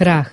прах.